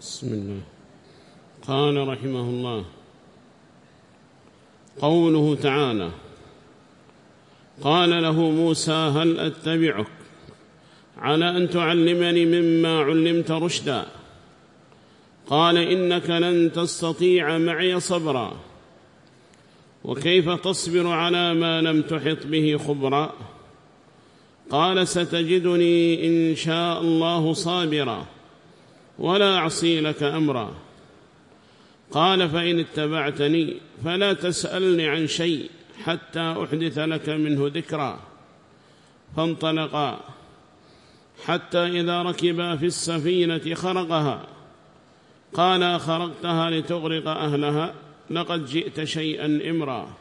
بسم الله. قال رحمه الله قوله تعالى قال له موسى هل أتبعك على أن تعلمني مما علمت رشدا؟ قال إنك لن تستطيع معي صبرا وكيف تصبر على ما لم تحط به خبرا؟ قال ستجدني إن شاء الله صابرا. ولا أعصي لك أمرا. قال فإن اتبعتني فلا تسألني عن شيء حتى أحدث لك منه ذكرا. فانطلقا. حتى إذا ركبا في السفينة خرقها. قال خرقتها لتغرق أهلها لقد جئت شيئا إمرا.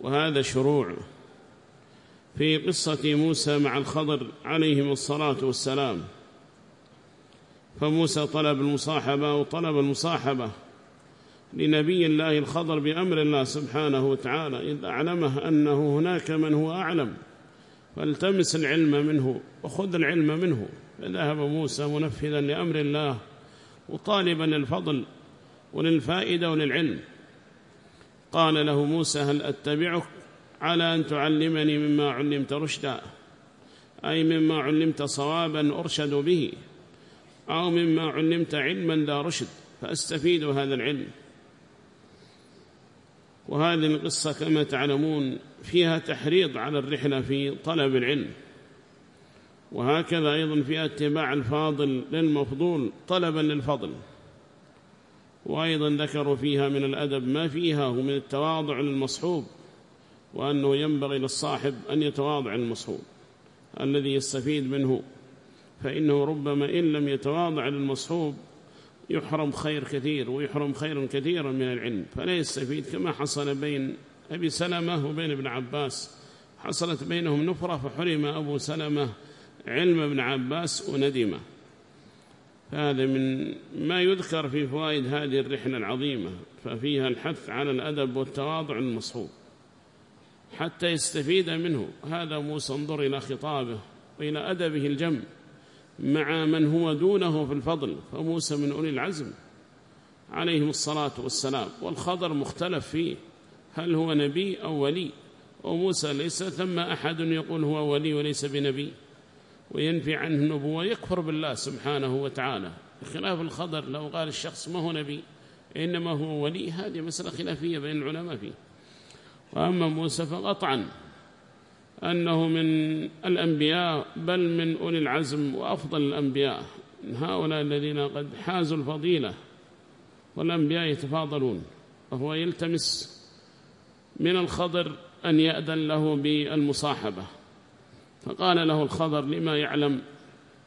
وهذا شروع في قصة موسى مع الخضر عليهم الصلاة والسلام. فموسى طلب المصاحبة وطلب المصاحبة لنبي الله الخضر بأمر الله سبحانه وتعالى إذ أعلمه أنه هناك من هو أعلم فالتمس العلم منه وخذ العلم منه. فذهب موسى منفذا لأمر الله وطالبا للفضل وللفائدة وللعلم. قال له موسى هل أتبعك على أن تعلمني مما علمت رشدا؟ أي مما علمت صوابا أرشد به؟ أو مما علمت علما لا رشد فأستفيد هذا العلم. وهذه القصة كما تعلمون فيها تحريض على الرحلة في طلب العلم. وهكذا أيضا فيها اتباع الفاضل للمفضول طلبا للفضل. وأيضا ذكروا فيها من الأدب ما فيها ومن التواضع للمصحوب وأنه ينبغي للصاحب أن يتواضع المصحوب الذي يستفيد منه. فإنه ربما إن لم يتواضع للمصحوب يحرم خير كثير ويحرم خيرا كثيرا من العلم فلا يستفيد كما حصل بين أبي سلمة وبين ابن عباس. حصلت بينهم نفرة فحرم أبو سلمة علم ابن عباس وندمه. هذا من ما يذكر في فوائد هذه الرحلة العظيمة ففيها الحث على الأدب والتواضع المصحوب حتى يستفيد منه. هذا موسى انظر إلى خطابه وإلى أدبه الجم. مع من هو دونه في الفضل فموسى من أولي العزم. عليهم الصلاة والسلام. والخضر مختلف فيه. هل هو نبي أو ولي؟ وموسى ليس ثم أحد يقول هو ولي وليس بنبي. وينفي عنه النبوة يكفر بالله سبحانه وتعالى. خلاف الخضر لو قال الشخص ما هو نبي إنما هو ولي هذه مسألة خلافية بين العلماء فيه. وأما موسى فقطعا. أنه من الأنبياء بل من أولي العزم وأفضل الأنبياء. هؤلاء الذين قد حازوا الفضيلة والأنبياء يتفاضلون وهو يلتمس من الخضر أن يأذن له بالمصاحبة. فقال له الخضر لما يعلم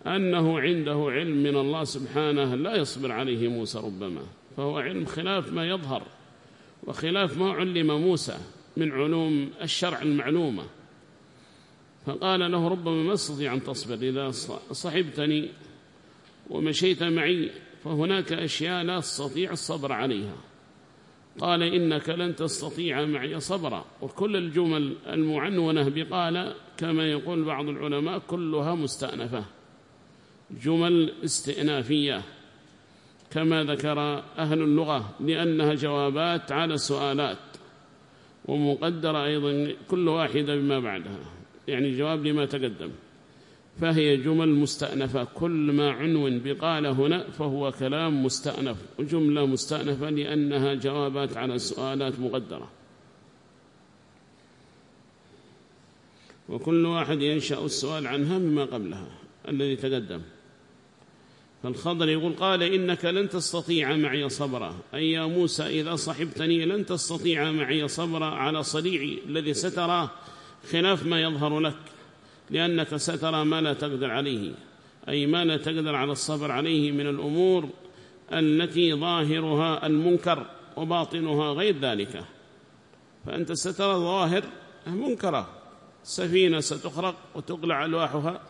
أنه عنده علم من الله سبحانه لا يصبر عليه موسى ربما. فهو علم خلاف ما يظهر وخلاف ما علم موسى من علوم الشرع المعلومة. فقال له ربما ما أستطيع أن تصبر إذا صحبتني ومشيت معي فهناك أشياء لا تستطيع الصبر عليها. قال إنك لن تستطيع معي صبرا. وكل الجمل المعنونة بقال كما يقول بعض العلماء كلها مستأنفة. جمل استئنافية كما ذكر أهل اللغة لأنها جوابات على سؤالات ومقدرة أيضا كل واحدة بما بعدها. يعني جواب لما تقدم. فهي جمل مستأنفة. كل ما عنو بقال هنا فهو كلام مستأنف وجملة مستأنفة لأنها جوابات على سؤالات مقدرة. وكل واحد ينشأ السؤال عنها مما قبلها الذي تقدم. فالخضر يقول قال إنك لن تستطيع معي صبرا. أي يا موسى إذا صحبتني لن تستطيع معي صبرا على صريعي الذي سترى خلاف ما يظهر لك لأنك سترى ما لا تقدر عليه أي ما لا تقدر على الصبر عليه من الأمور التي ظاهرها المنكر وباطنها غير ذلك. فأنت سترى ظاهر منكرة سفينة ستخرق وتقلع ألواحها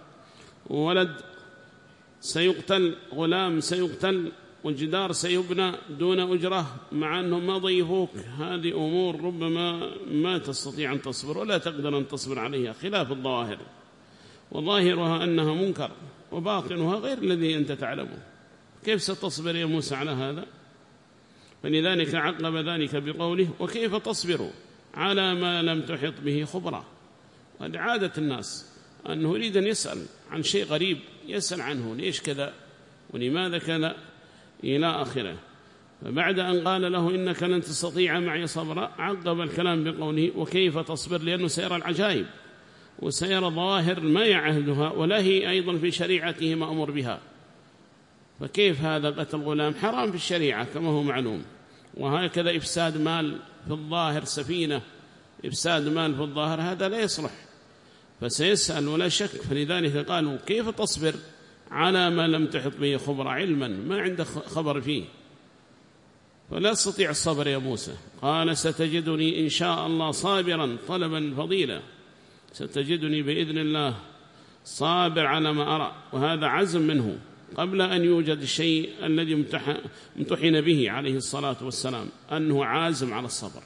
ولد سيقتل غلام سيقتل والجدار سيبنى دون أجرة مع أنهم ما ضيفوك. هذه أمور ربما ما تستطيع أن تصبر ولا تقدر أن تصبر عليها خلاف الظواهر وظاهرها أنها منكر وباطنها غير الذي أنت تعلمه. كيف ستصبر يا موسى على هذا؟ فلذلك عقب ذلك بقوله وكيف تصبر على ما لم تحط به خبرة؟ وهذه عادة الناس أنه يريد أن يسأل عن شيء غريب يسأل عنه ليش كذا ولماذا كذا؟ إلى آخره. فبعد أن قال له إنك لن تستطيع معي صبرا عقب الكلام بقوله وكيف تصبر؟ لأنه سيرى العجائب وسيرى ظواهر ما يعهدها ولا هي أيضا في شريعته مأمور بها. فكيف هذا قتل غلام؟ حرام في الشريعة كما هو معلوم. وهكذا إفساد مال في الظاهر سفينة إفساد مال في الظاهر هذا لا يصلح. فسيسأل ولا شك. فلذلك قالوا كيف تصبر؟ على ما لم تحط به خبر علما ما عندك خبر فيه. فلا استطيع الصبر يا موسى. قال ستجدني إن شاء الله صابرا طلبا فضيلا. ستجدني بإذن الله صابر على ما أرى وهذا عزم منه قبل أن يوجد الشيء الذي امتحن به عليه الصلاة والسلام أنه عازم على الصبر.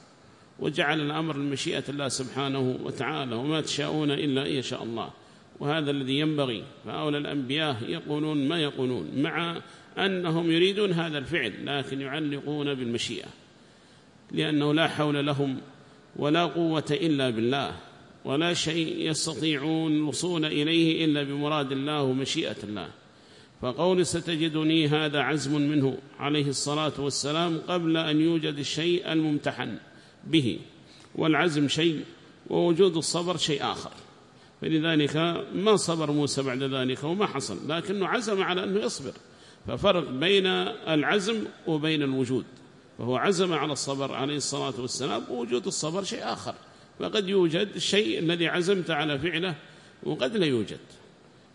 وجعل الأمر لمشيئة الله سبحانه وتعالى وما تشاءون إلا إن شاء الله. وهذا الذي ينبغي. فأولى الأنبياء يقولون ما يقولون مع أنهم يريدون هذا الفعل لكن يعلقون بالمشيئة لأنه لا حول لهم ولا قوة إلا بالله ولا شيء يستطيعون الوصول إليه إلا بمراد الله ومشيئة الله. فقول ستجدني هذا عزم منه عليه الصلاة والسلام قبل أن يوجد الشيء الممتحن به والعزم شيء ووجود الصبر شيء آخر. فلذلك ما صبر موسى بعد ذلك وما حصل لكنه عزم على أنه يصبر ففرق بين العزم وبين الوجود فهو عزم على الصبر عليه الصلاة والسلام ووجود الصبر شيء آخر فقد يوجد الشيء الذي عزمت على فعله وقد لا يوجد.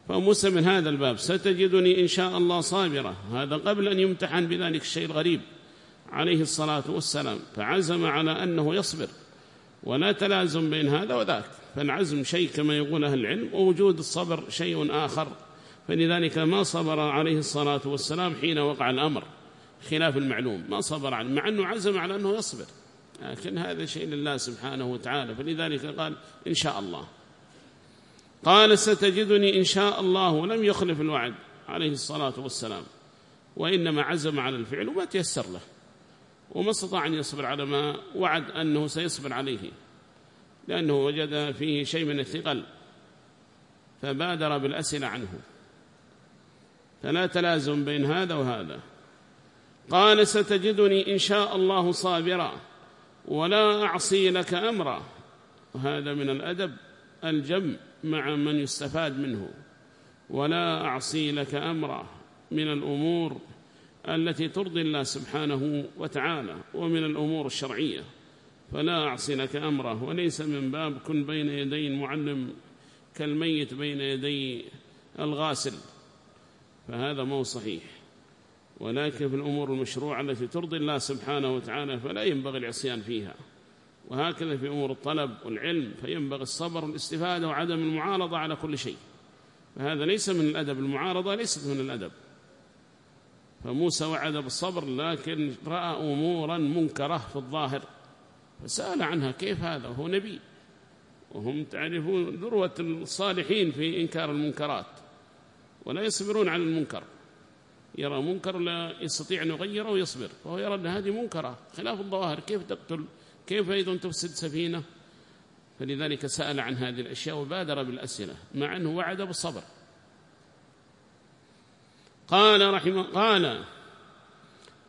فموسى من هذا الباب ستجدني إن شاء الله صابرة هذا قبل أن يمتحن بذلك الشيء الغريب عليه الصلاة والسلام فعزم على أنه يصبر. ولا تلازم بين هذا وذاك. فالعزم شيء كما يقول أهل العلم ووجود الصبر شيء آخر. فلذلك ما صبر عليه الصلاة والسلام حين وقع الأمر خلاف المعلوم. ما صبر عنه مع أنه عزم على أنه يصبر. لكن هذا شيء لله سبحانه وتعالى. فلذلك قال إن شاء الله. قال ستجدني إن شاء الله. ولم يخلف الوعد عليه الصلاة والسلام. وإنما عزم على الفعل وما تيسر له. وما استطاع أن يصبر على ما وعد أنه سيصبر عليه لأنه وجد فيه شيء من الثقل فبادر بالأسئلة عنه. فلا تلازم بين هذا وهذا. قال ستجدني إن شاء الله صابرا ولا أعصي لك أمرا. وهذا من الأدب الجم مع من يستفاد منه. ولا أعصي لك أمرا من الأمور التي ترضي الله سبحانه وتعالى ومن الأمور الشرعية. فلا أعصي لك أمره وليس من باب كن بين يدي المعلم كالميت بين يدي الغاسل. فهذا مو صحيح. ولكن في الأمور المشروعة التي ترضي الله سبحانه وتعالى فلا ينبغي العصيان فيها. وهكذا في أمور الطلب والعلم فينبغي الصبر والاستفادة وعدم المعارضة على كل شيء. فهذا ليس من الأدب المعارضة ليست من الأدب. فموسى وعد بالصبر لكن رأى أمورا منكرة في الظاهر. فسأل عنها كيف هذا؟ وهو نبي. وهم تعرفون ذروة الصالحين في إنكار المنكرات ولا يصبرون على المنكر. يرى منكر لا يستطيع أن يغيره ويصبر. فهو يرى أن هذه منكرة خلاف الظواهر. كيف تقتل؟ كيف أيضا تفسد سفينة؟ فلذلك سأل عن هذه الأشياء وبادر بالأسئلة. مع أنه وعد بالصبر. قال رحمه قال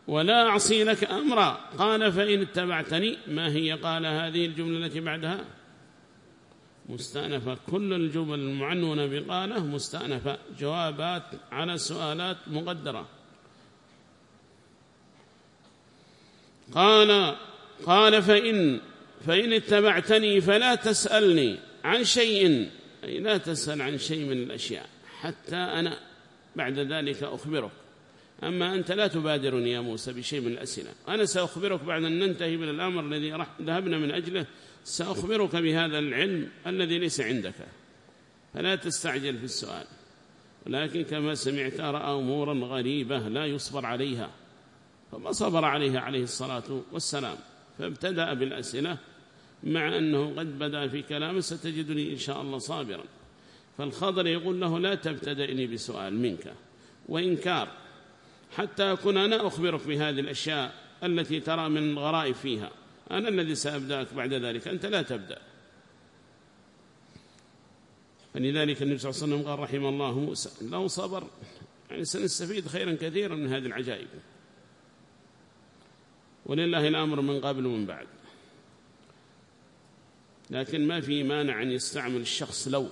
ولا أعصي لك أمرا. قال فإن اتبعتني ما هي؟ قال هذه الجملة التي بعدها. مستأنفة كل الجمل المعنونة بقالة مستأنفة جوابات على سؤالات مقدرة. قال قال فإن فإن اتبعتني فلا تسألني عن شيء. أي لا تسأل عن شيء من الأشياء. حتى أنا بعد ذلك أخبرك. أما أنت لا تبادرني يا موسى بشيء من الأسئلة. أنا سأخبرك بعد أن ننتهي من الأمر الذي ذهبنا من أجله. سأخبرك بهذا العلم الذي ليس عندك. فلا تستعجل في السؤال. ولكن كما سمعت رأى أمورا غريبة لا يصبر عليها. فما صبر عليها عليه الصلاة والسلام. فابتدأ بالأسئلة مع أنه قد بدأ في كلامه. ستجدني إن شاء الله صابرا. فالخضر يقول له لا تبتدئني بسؤال منك وإنكار. حتى أكون أنا أخبرك بهذه الأشياء التي ترى من الغرائب فيها. أنا الذي سأبدأك بعد ذلك. أنت لا تبدأ. فلذلك النبي صلى الله عليه وسلم قال رحم الله موسى. لو صبر يعني سنستفيد خيرا كثيرا من هذه العجائب. ولله الأمر من قبل ومن بعد. لكن ما في مانع أن يستعمل الشخص لو.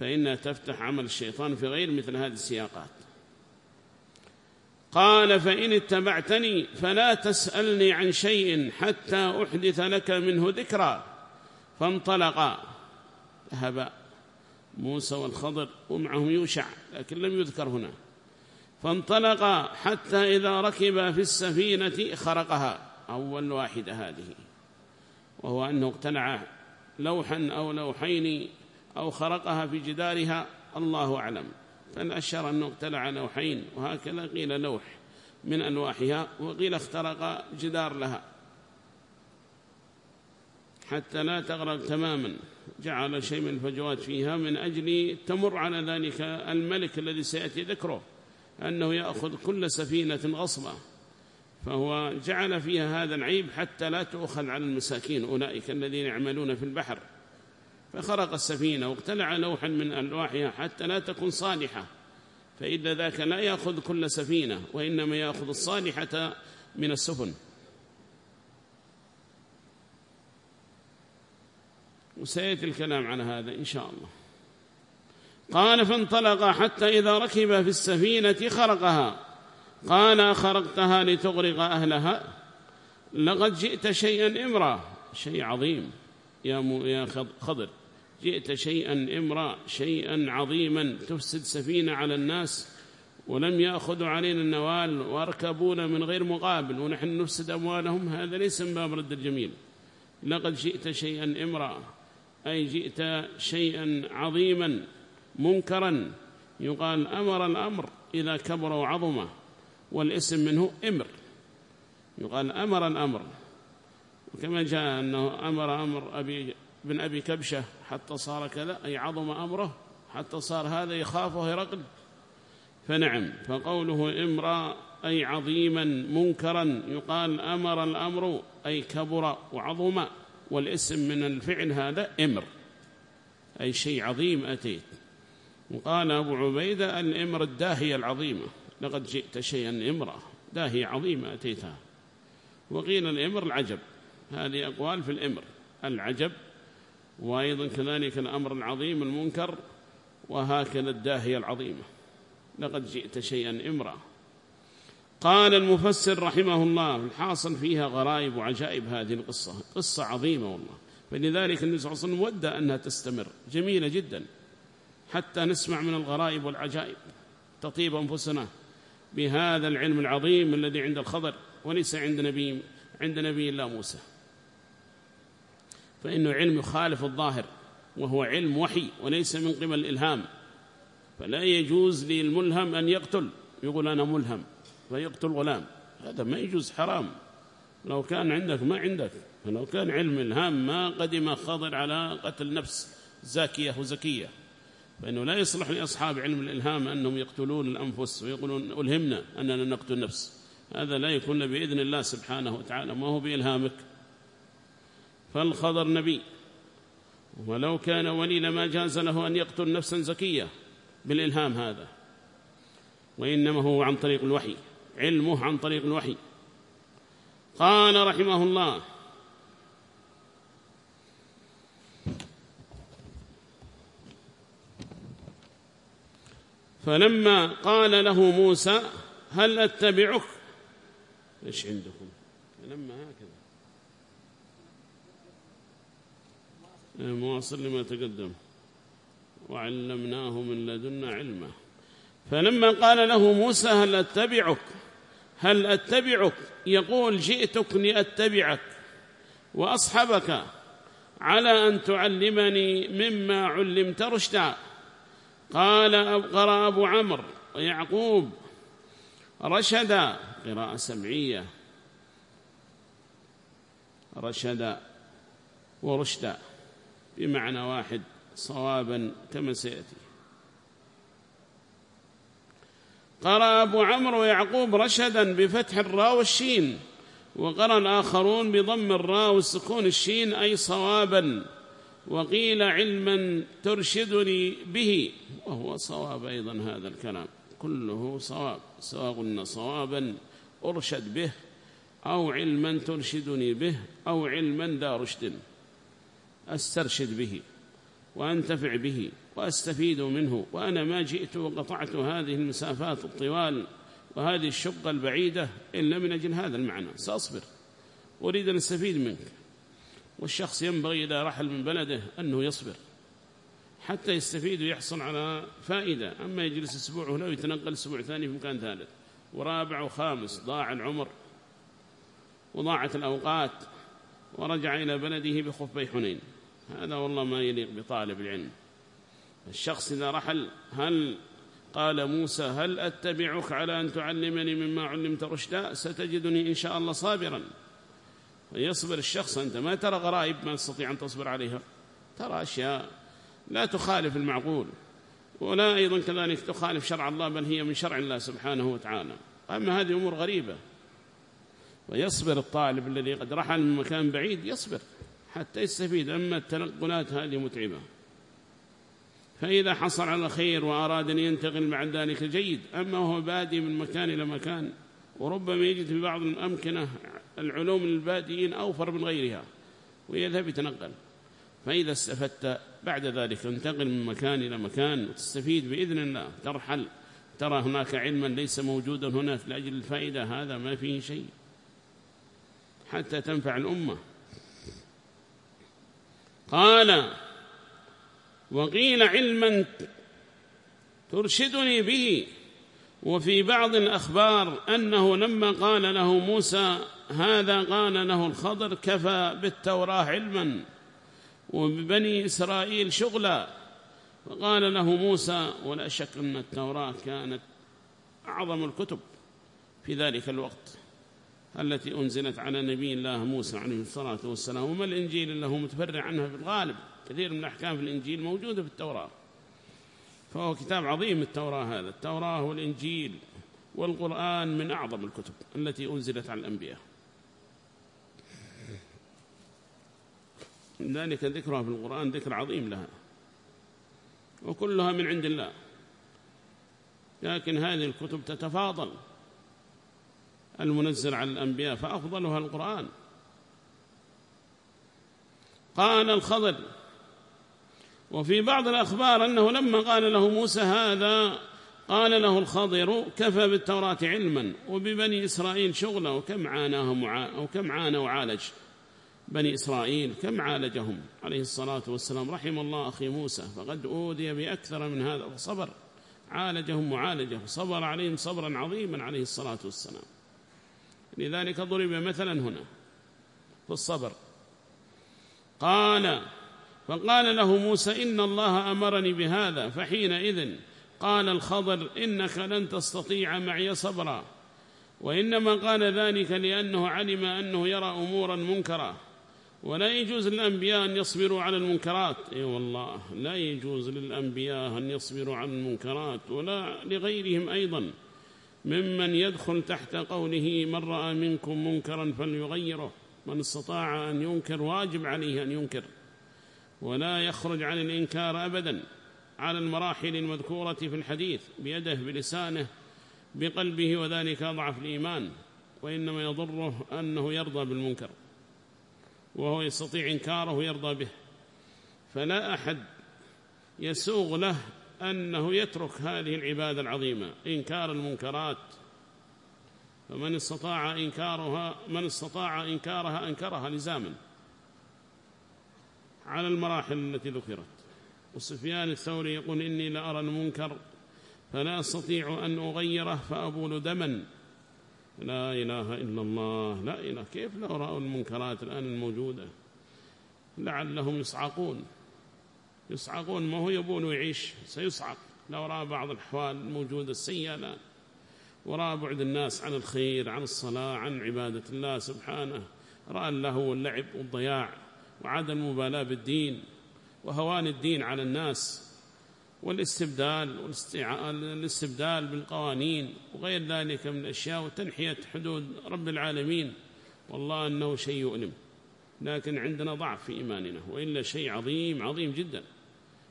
فإنها تفتح عمل الشيطان في غير مثل هذه السياقات. قال فإن اتبعتني فلا تسألني عن شيء حتى أحدث لك منه ذكرى. فانطلقا. ذهب موسى والخضر ومعهم يوشع لكن لم يذكر هنا. فانطلقا حتى إذا ركب في السفينة خرقها. أول واحدة هذه. وهو أنه اقتنع لوحا أو لوحين أو خرقها في جدارها الله أعلم. فالأشهر أنه اقتلع لوحين وهكذا قيل لوح من ألواحها وقيل اخترق جدار لها. حتى لا تغرق تماما جعل شيء من الفجوات فيها من أجل تمر على ذلك الملك الذي سيأتي ذكره أنه يأخذ كل سفينة غصبة فهو جعل فيها هذا العيب حتى لا تؤخذ على المساكين أولئك الذين يعملون في البحر. فخرق السفينة واقتلع لوحا من ألواحها حتى لا تكون صالحة. فإذا ذاك لا يأخذ كل سفينة وإنما يأخذ الصالحة من السفن. وسيأتي الكلام على هذا إن شاء الله. قال فانطلق حتى إذا ركب في السفينة خرقها. قال خرقتها لتغرق أهلها. لقد جئت شيئا إمرا شيء عظيم. يا خضر. جئت شيئا إمرأ شيئا عظيما تفسد سفينة على الناس ولم يأخذوا علينا النوال وأركبونا من غير مقابل ونحن نفسد أموالهم. هذا ليس من باب رد الجميل. لقد جئت شيئا إمرأ أي جئت شيئا عظيما منكرا. يقال أمر الأمر إذا كبر وعظمه والاسم منه إمر. يقال أمر الأمر وكما جاء أنه أمر أمر أبي بن أبي كبشة حتى صار كذا أي عظم أمره حتى صار هذا يخافه هرقل فنعم فقوله إمرأ أي عظيما منكرا يقال أمر الأمر أي كبر وعظم والاسم من الفعل هذا إمر. أي شيء عظيم أتيت. وقال أبو عبيدة الإمر الداهية العظيمة. لقد جئت شيئا إمرا داهية عظيمة أتيتها. وقيل الإمر العجب. هذه أقوال في الإمر. العجب وأيضا كذلك الأمر العظيم المنكر وهكذا الداهية العظيمة. لقد جئت شيئا إمرا. قال المفسر رحمه الله الحاصل فيها غرائب وعجائب هذه القصة. قصة عظيمة والله. فلذلك النبي صلى الله عليه وسلم ودى أنها تستمر. جميلة جدا. حتى نسمع من الغرائب والعجائب تطيب أنفسنا بهذا العلم العظيم الذي عند الخضر وليس عند نبي عند نبي الله موسى. فإنه علم يخالف الظاهر وهو علم وحي وليس من قبل الإلهام. فلا يجوز للملهم أن يقتل يقول أنا ملهم فيقتل غلام. هذا ما يجوز حرام. لو كان عندك ما عندك. فلو كان علم إلهام ما قدم خضر على قتل نفس زاكية وزكية. فإنه لا يصلح لأصحاب علم الإلهام أنهم يقتلون الأنفس ويقولون ألهمنا أننا نقتل نفس. هذا لا يكون بإذن الله سبحانه وتعالى ما هو بإلهامك. فالخضر نبي. ولو كان ولي لما جاز له أن يقتل نفسا زكية بالإلهام هذا. وإنما هو عن طريق الوحي علمه عن طريق الوحي. قال رحمه الله فلما قال له موسى هل أتبعك؟ إيش عندكم؟ فلما هكذا. مواصل لما تقدم. وعلمناه من لدنا علما. فلما قال له موسى هل أتبعك؟ هل أتبعك؟ يقول جئتك لأتبعك وأصحبك على أن تعلمني مما علمت رشدا. قال قرأ أبو عمرو ويعقوب رشدا قراءة سمعية. رشدا ورشدا بمعنى واحد صوابا كما سيأتي. قرأ أبو عمرو ويعقوب رشدا بفتح الراء والشين وقرأ الآخرون بضم الراء والسكون الشين أي صوابا وقيل علما ترشدني به وهو صواب أيضا هذا الكلام. كله صواب سواء قلنا صوابا أرشد به أو علما ترشدني به أو علما ذا رشد أسترشد به وأنتفع به وأستفيد منه وأنا ما جئت وقطعت هذه المسافات الطوال وهذه الشقة البعيدة إلا من أجل هذا المعنى. سأصبر. أريد أن أستفيد منك. والشخص ينبغي إذا رحل من بلده أنه يصبر. حتى يستفيد ويحصل على فائدة. أما يجلس أسبوع هنا ويتنقل أسبوع ثاني في مكان ثالث. ورابع وخامس ضاع العمر. وضاعت الأوقات. ورجع إلى بلده بخفي حنين. هذا والله ما يليق بطالب العلم. الشخص إذا رحل هل قال موسى هل أتبعك على أن تعلمني مما علمت رشدا؟ ستجدني إن شاء الله صابرا. يصبر الشخص أنت ما ترى غرائب ما تستطيع أن تصبر عليها. ترى أشياء لا تخالف المعقول. ولا أيضا كذلك تخالف شرع الله بل هي من شرع الله سبحانه وتعالى. أما هذه أمور غريبة. ويصبر الطالب الذي قد رحل من مكان بعيد يصبر. حتى يستفيد أما التنقلات هذه متعبة. فإذا حصل على خير وأراد أن ينتقل مع ذلك جيد أما هو بادي من مكان إلى مكان وربما يجد في بعض الأمكنة العلوم للبادئين أوفر من غيرها ويذهب يتنقل. فإذا استفدت بعد ذلك تنتقل من مكان إلى مكان وتستفيد بإذن الله ترحل ترى هناك علما ليس موجودا هناك لأجل الفائدة هذا ما فيه شيء. حتى تنفع الأمة. قال وقيل علما ترشدني به. وفي بعض الأخبار أنه لما قال له موسى هذا قال له الخضر كفى بالتوراة علما وببني إسرائيل شغلا. فقال له موسى ولا شك أن التوراة كانت أعظم الكتب في ذلك الوقت. التي أنزلت على نبي الله موسى عليه الصلاة والسلام وما الإنجيل اللي هو متفرع عنها في الغالب؟ كثير من الأحكام في الإنجيل موجودة في التوراة. فهو كتاب عظيم التوراة هذا. التوراة والإنجيل والقرآن من أعظم الكتب التي أنزلت على الأنبياء. ذلك ذكرها في القرآن ذكر عظيم لها. وكلها من عند الله. لكن هذه الكتب تتفاضل. المنزل على الأنبياء فأفضلها القرآن. قال الخضر وفي بعض الأخبار أنه لما قال له موسى هذا قال له الخضر كفى بالتوراة علما وببني إسرائيل شغلا وكم عاناهم وكم عانى وعالج بني إسرائيل كم عالجهم؟ عليه الصلاة والسلام. رحم الله أخي موسى فقد أودي بأكثر من هذا وصبر. عالجهم معالجة صبر عليهم صبرا عظيما عليه الصلاة والسلام. لذلك ضرب مثلا هنا في الصبر. قال فقال له موسى إن الله أمرني بهذا فحينئذ قال الخضر إنك لن تستطيع معي صبرا. وإنما قال ذلك لأنه علم أنه يرى أمورا منكرة. ولا يجوز للأنبياء أن يصبروا على المنكرات. أي أيوة والله لا يجوز للأنبياء أن يصبروا على المنكرات ولا لغيرهم أيضا. ممن يدخل تحت قوله من رأى منكم منكرا فليغيره من استطاع أن ينكر واجب عليه أن ينكر ولا يخرج عن الإنكار أبدا على المراحل المذكورة في الحديث بيده بلسانه بقلبه وذلك أضعف الإيمان وإنما يضره أنه يرضى بالمنكر وهو يستطيع إنكاره ويرضى به فلا أحد يسوغ له أنه يترك هذه العبادة العظيمة إنكار المنكرات. فمن استطاع إنكارها من استطاع إنكارها أنكرها لزاما. على المراحل التي ذكرت. وسفيان الثوري يقول إني لأرى المنكر فلا أستطيع أن أغيره فأبول دما. لا إله إلا الله لا إله. كيف لو رأوا المنكرات الآن الموجودة؟ لعلهم يصعقون. يصعقون. ما هو يبون ويعيش سيصعق. لو رأى بعض الأحوال الموجودة السيئة الآن ورأى بعد الناس عن الخير عن الصلاة عن عبادة الله سبحانه. رأى اللهو واللعب والضياع وعدم المبالاة بالدين وهوان الدين على الناس والاستبدال والاستبدال بالقوانين وغير ذلك من الأشياء وتنحية حدود رب العالمين. والله أنه شيء يؤلم. لكن عندنا ضعف في إيماننا وإلا شيء عظيم عظيم جدا.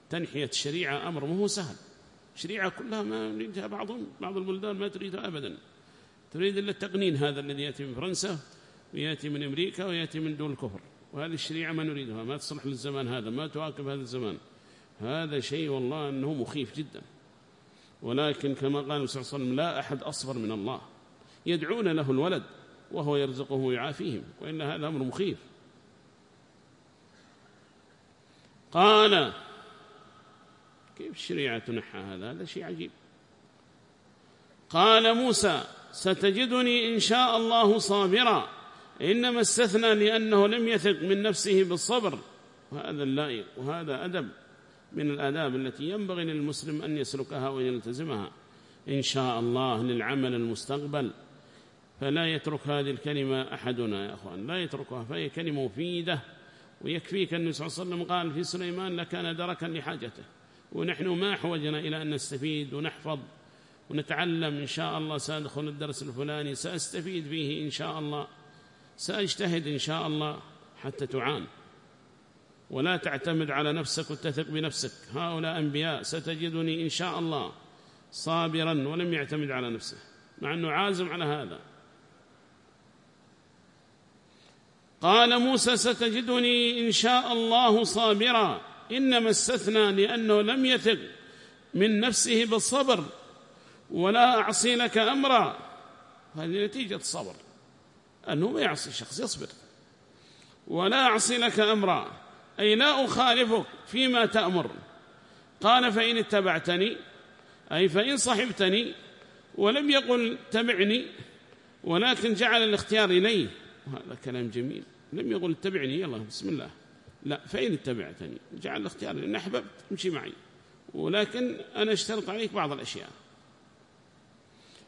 تنحية الشريعة أمر مو سهل. الشريعة كلها ما يريدها بعضهم بعض البلدان ما تريدها أبدا. تريد إلا التقنين هذا الذي يأتي من فرنسا ويأتي من أمريكا ويأتي من دول الكفر. وهذه الشريعة ما نريدها ما تصلح للزمان هذا ما تواكب هذا الزمان. هذا شيء والله أنه مخيف جدا. ولكن كما قال صلى الله عليه وسلم لا أحد أصبر من الله. يدعون له الولد وهو يرزقه ويعافيهم وإن هذا أمر مخيف. قال كيف الشريعة تنحى هذا؟ هذا شيء عجيب. قال موسى ستجدني إن شاء الله صابرا. إنما استثنى لأنه لم يثق من نفسه بالصبر. وهذا اللائق وهذا أدب من الآداب التي ينبغي للمسلم أن يسلكها ويلتزمها. إن شاء الله للعمل المستقبل. فلا يترك هذه الكلمة أحدنا يا أخوان. لا يتركها فهي كلمة مفيدة. ويكفيك النبي صلى الله عليه وسلم قال في سليمان لكان دركا لحاجته. ونحن ما حوجنا إلى أن نستفيد ونحفظ ونتعلم. إن شاء الله سأدخل الدرس الفلاني سأستفيد فيه إن شاء الله سأجتهد إن شاء الله حتى تعان. ولا تعتمد على نفسك وتثق بنفسك. هؤلاء أنبياء ستجدني إن شاء الله صابرا ولم يعتمد على نفسه مع أنه عازم على هذا. قال موسى ستجدني إن شاء الله صابرا. إنما استثنى لأنه لم يثق من نفسه بالصبر ولا أعصي لك أمرا. هذه نتيجة الصبر أنه ما يعصي الشخص يصبر. ولا أعصي لك أمرا أي لا أخالفك فيما تأمر. قال فإن اتبعتني أي فإن صحبتني ولم يقل تبعني ولكن جعل الاختيار إليه. وهذا كلام جميل. لم يقل اتبعني يلا بسم الله. لا فإن اتبعتني جعل الاختيار إن أحببت امشي معي. ولكن أنا اشترط عليك بعض الأشياء.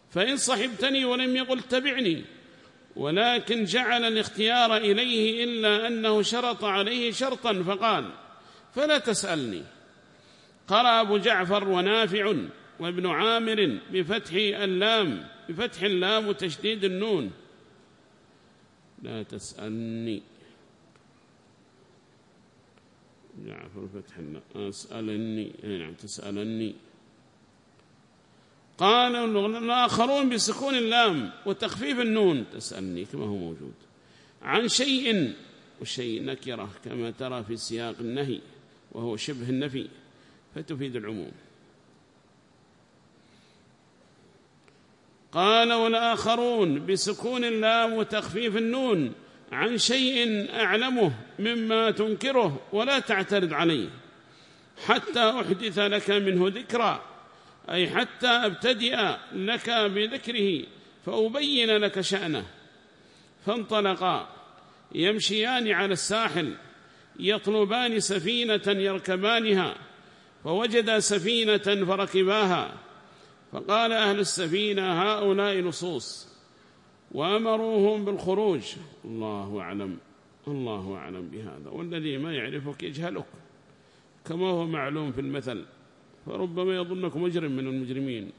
فإن صحبتني ولم يقل اتبعني ولكن جعل الاختيار إليه إلا أنه شرط عليه شرطا فقال فلا تسألني. قرأ أبو جعفر ونافع وابن عامر بفتح اللام بفتح اللام وتشديد النون. لا تسألني. جعفر فتح اللام أسألني نعم تسألني. قال الآخرون بسكون اللام وتخفيف النون. تسألني كما هو موجود. عن شيء والشيء نكرة كما ترى في سياق النهي وهو شبه النفي فتفيد العموم. قال والآخرون بسكون اللام وتخفيف النون. عن شيء أعلمه مما تنكره ولا تعترض عليه حتى أحدث لك منه ذكرى أي حتى أبتدئ لك بذكره فأبين لك شأنه. فانطلقا يمشيان على الساحل يطلبان سفينة يركبانها فوجدا سفينة فركباها فقال أهل السفينة هؤلاء نصوص وأمروهم بالخروج. الله أعلم الله أعلم بهذا. والذي ما يعرفك يجهلك كما هو معلوم في المثل. فربما يظنك مجرم من المجرمين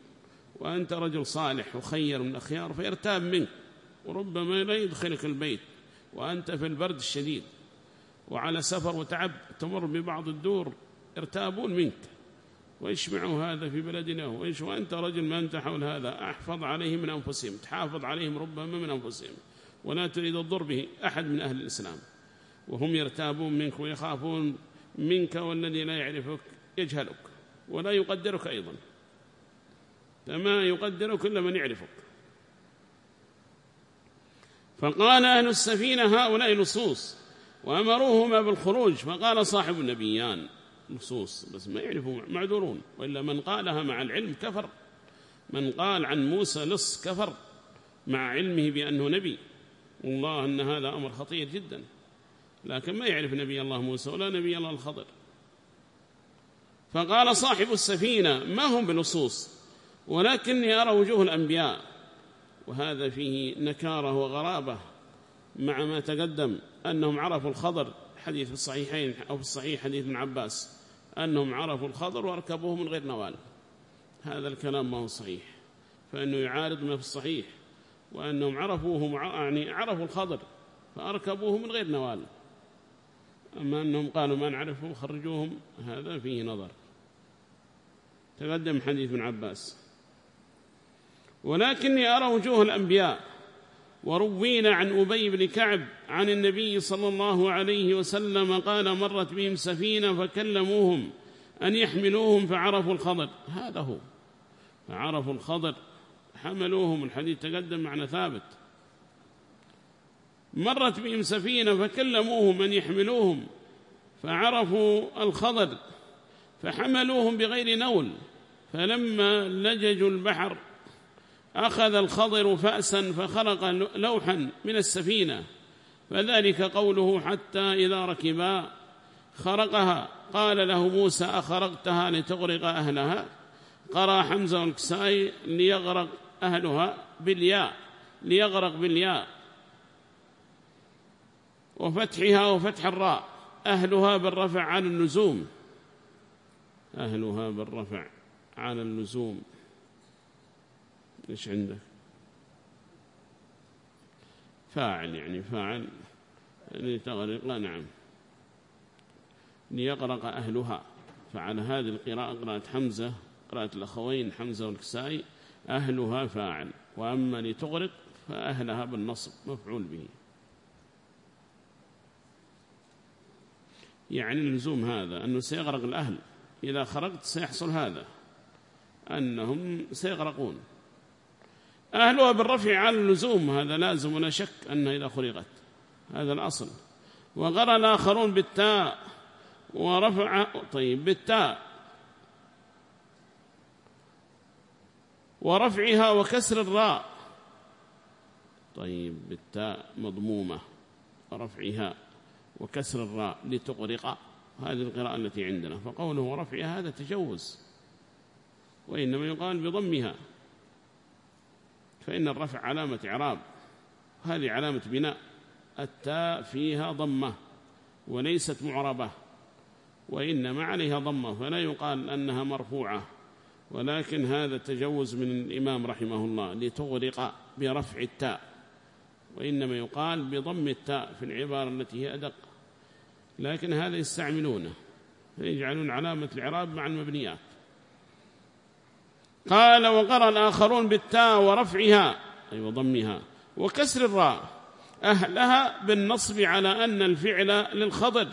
وأنت رجل صالح وخير من الأخيار فيرتاب منك. وربما لا يدخلك البيت وأنت في البرد الشديد. وعلى سفر وتعب تمر ببعض الدور يرتابون منك. ويشمعوا هذا في بلدنا وإيش وأنت رجل ما أنت حول هذا أحفظ عليهم من أنفسهم تحافظ عليهم ربما من أنفسهم ولا تريد الضر به أحد من أهل الإسلام. وهم يرتابون منك ويخافون منك والذي لا يعرفك يجهلك ولا يقدرك أيضا. كما يقدرك إلا من يعرفك. فقال أهل السفينة هؤلاء نصوص وأمروهما بالخروج فقال صاحب النبيان نصوص بس ما يعرفوا معذورون. وإلا من قالها مع العلم كفر. من قال عن موسى لص كفر مع علمه بأنه نبي. والله أن هذا أمر خطير جدا. لكن ما يعرف نبي الله موسى ولا نبي الله الخضر. فقال صاحب السفينة ما هم بنصوص ولكني أرى وجوه الأنبياء. وهذا فيه نكارة وغرابة مع ما تقدم أنهم عرفوا الخضر حديث الصحيحين أو الصحيح حديث ابن عباس. أنهم عرفوا الخضر وأركبوه من غير نوال. هذا الكلام ما هو صحيح. فإنه يعارض ما في الصحيح. وأنهم عرفوه يعني عرفوا الخضر فأركبوه من غير نوال. أما أنهم قالوا ما نعرفه خرجوهم هذا فيه نظر. تقدم حديث ابن عباس. ولكني أرى وجوه الأنبياء. وروينا عن أبي بن كعب عن النبي صلى الله عليه وسلم قال مرت بهم سفينة فكلموهم أن يحملوهم فعرفوا الخضر. هذا هو. فعرفوا الخضر حملوهم. الحديث تقدم معنى ثابت. مرت بهم سفينة فكلموهم أن يحملوهم فعرفوا الخضر فحملوهم بغير نول. فلما لججوا البحر أخذ الخضر فأسا فخلق لوحا من السفينة فذلك قوله حتى إذا ركبا خرقها. قال له موسى أخرقتها لتغرق أهلها؟ قرأ حمزة والكسائي ليغرق أهلها بالياء ليغرق بالياء. وفتحها وفتح الراء أهلها بالرفع عن اللزوم أهلها بالرفع عن اللزوم إيش عندك؟ فاعل يعني فاعل. لتغرق نعم. ليغرق أهلها. فعلى هذه القراءة قراءة حمزة قراءة الأخوين حمزة والكسائي أهلها فاعل. وأما لتغرق فأهلها بالنصب مفعول به. يعني اللزوم هذا أنه سيغرق الأهل. إذا خرقت سيحصل هذا. أنهم سيغرقون. أهلها بالرفع على اللزوم. هذا لازم ولا شك أنها إذا خرقت هذا الأصل. وقرأ الآخرون بالتاء. ورفع طيب بالتاء. ورفعها وكسر الراء. طيب بالتاء مضمومة. ورفعها وكسر الراء لتغرق. هذه القراءة التي عندنا. فقوله ورفعها هذا تجوز. وإنما يقال بضمها. فإن الرفع علامة إعراب. هذه علامة بناء. التاء فيها ضمة وليست معربة وإنما عليها ضمة فلا يقال أنها مرفوعة. ولكن هذا تجوز من الإمام رحمه الله لتغرق برفع التاء وإنما يقال بضم التاء في العبارة التي هي أدق. لكن هذا يستعملونه فيجعلون علامة الإعراب مع المبنيات. قال وقرأ الآخرون بالتاء ورفعها أي وضمها وكسر الراء. أهلها بالنصب على أن الفعل للخضر.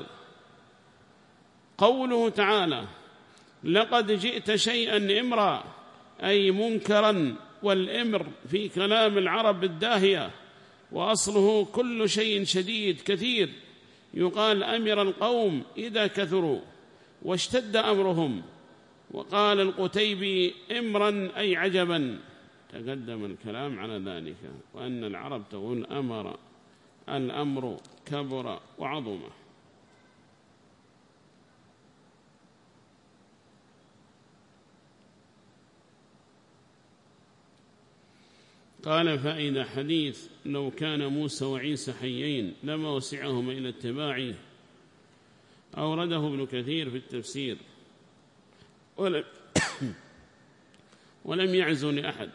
قوله تعالى لقد جئت شيئا إمرا أي منكرا والإمر في كلام العرب الداهية وأصله كل شيء شديد كثير. يقال أمر القوم إذا كثروا واشتد أمرهم وقال القتيبي إمرا أي عجبا. تقدم الكلام على ذلك وأن العرب تقول أمر الأمر كبر وعظم قال فإذا حديث لو كان موسى وعيسى حيين لما وسعهما إلى اتباعه أورده ابن كثير في التفسير. ولم, ولم يعزو لأحد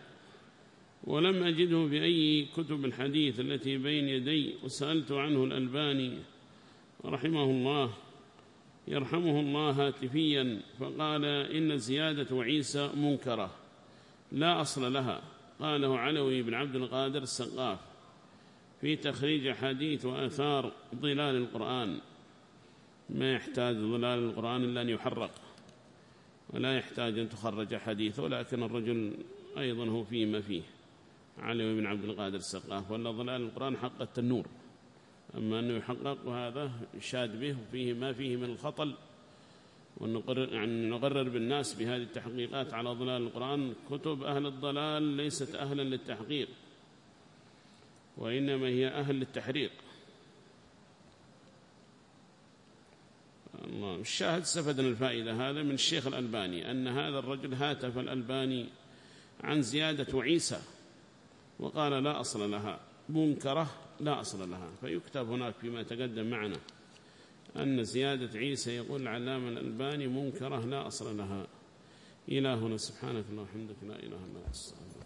ولم أجده بأي كتب الحديث التي بين يدي وسألت عنه الألباني رحمه الله يرحمه الله هاتفيا فقال إن زيادة عيسى منكرة لا أصل لها. قاله علوي بن عبد القادر السقاف في تخريج حديث وآثار ظلال القرآن. ما يحتاج ظلال القرآن إلا أن يحرق. ولا يحتاج أن تخرج حديثه ولكن الرجل أيضا هو فيما فيه. علي بن عبد القادر السقاف ولا ظلال القرآن حق التنور أما أنه يحقق وهذا شاد به وفيه ما فيه من الخطل. ونقرر يعني نقرر بالناس بهذه التحقيقات على ظلال القرآن. كتب أهل الضلال ليست أهلا للتحقيق وإنما هي أهل للتحريق. الله الشاهد استفدنا الفائدة هذا من الشيخ الألباني أن هذا الرجل هاتف الألباني عن زيادة عيسى وقال لا أصل لها منكرة لا أصل لها فيكتب هناك فيما تقدم معنا أن زيادة عيسى يقول العلامة الألباني منكرة لا أصل لها إلهنا سبحانك اللهم وبحمدك لا إله إلا أنت